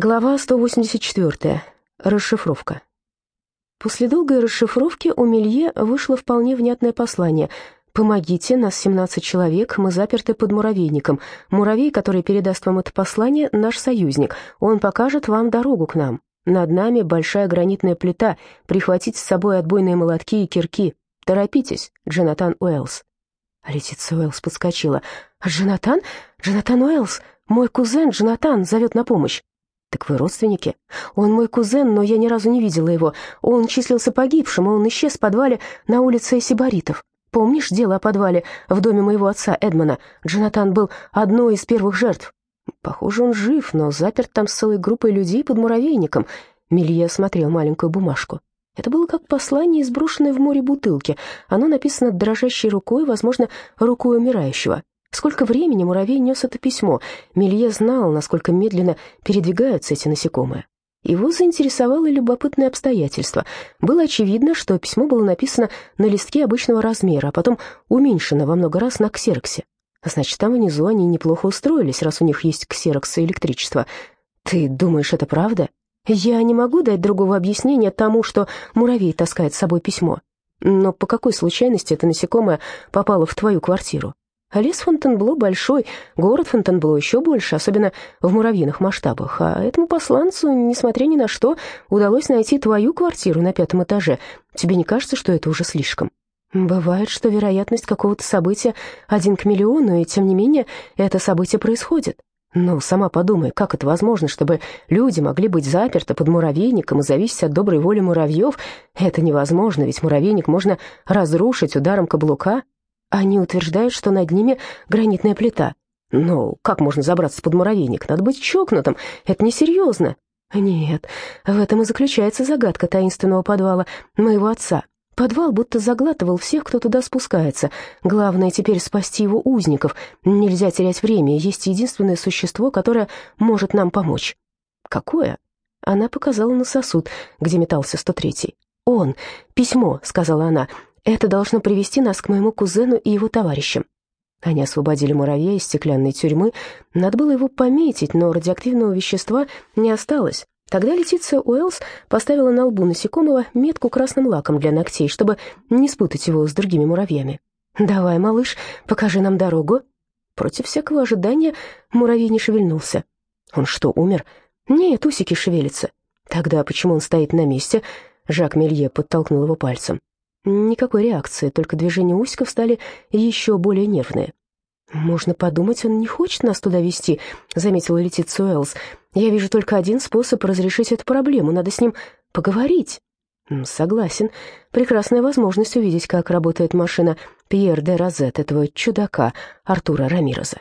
Глава 184. Расшифровка. После долгой расшифровки у Мелье вышло вполне внятное послание. «Помогите, нас 17 человек, мы заперты под муравейником. Муравей, который передаст вам это послание, наш союзник. Он покажет вам дорогу к нам. Над нами большая гранитная плита. Прихватите с собой отбойные молотки и кирки. Торопитесь, Джонатан Уэллс». Летиция Уэллс подскочила. «Джонатан? Джонатан Уэллс? Мой кузен Джонатан зовет на помощь». «Так вы родственники?» «Он мой кузен, но я ни разу не видела его. Он числился погибшим, и он исчез в подвале на улице Сибаритов. Помнишь дело о подвале в доме моего отца Эдмона? Джонатан был одной из первых жертв. Похоже, он жив, но заперт там с целой группой людей под муравейником». Мелье смотрел маленькую бумажку. Это было как послание, сброшенное в море бутылки. Оно написано дрожащей рукой, возможно, рукой умирающего. Сколько времени муравей нес это письмо? Мелье знал, насколько медленно передвигаются эти насекомые. Его заинтересовало любопытное обстоятельство. Было очевидно, что письмо было написано на листке обычного размера, а потом уменьшено во много раз на ксероксе. Значит, там внизу они неплохо устроились, раз у них есть ксерокс и электричество. Ты думаешь, это правда? Я не могу дать другого объяснения тому, что муравей таскает с собой письмо. Но по какой случайности это насекомое попало в твою квартиру? А лес Фонтенбло большой, город Фонтенбло еще больше, особенно в муравьиных масштабах. А этому посланцу, несмотря ни на что, удалось найти твою квартиру на пятом этаже. Тебе не кажется, что это уже слишком? Бывает, что вероятность какого-то события один к миллиону, и тем не менее это событие происходит. Ну, сама подумай, как это возможно, чтобы люди могли быть заперты под муравейником и зависеть от доброй воли муравьев? Это невозможно, ведь муравейник можно разрушить ударом каблука, они утверждают, что над ними гранитная плита. Но как можно забраться под муравейник? Надо быть чокнутым. Это несерьезно. Нет, в этом и заключается загадка таинственного подвала моего отца. Подвал будто заглатывал всех, кто туда спускается. Главное теперь спасти его узников. Нельзя терять время, есть единственное существо, которое может нам помочь. Какое? Она показала на сосуд, где метался 103-й. «Он! Письмо!» — сказала она. Это должно привести нас к моему кузену и его товарищам. Они освободили муравья из стеклянной тюрьмы. Надо было его пометить, но радиоактивного вещества не осталось. Тогда Летиция Уэллс поставила на лбу насекомого метку красным лаком для ногтей, чтобы не спутать его с другими муравьями. «Давай, малыш, покажи нам дорогу». Против всякого ожидания муравей не шевельнулся. «Он что, умер?» «Нет, усики шевелятся». «Тогда почему он стоит на месте?» Жак Мелье подтолкнул его пальцем. Никакой реакции, только движения усиков стали еще более нервные. «Можно подумать, он не хочет нас туда вести», — заметила Летиция Уэллс. «Я вижу только один способ разрешить эту проблему. Надо с ним поговорить». «Согласен. Прекрасная возможность увидеть, как работает машина Пьер де Розет, этого чудака Артура Рамироза».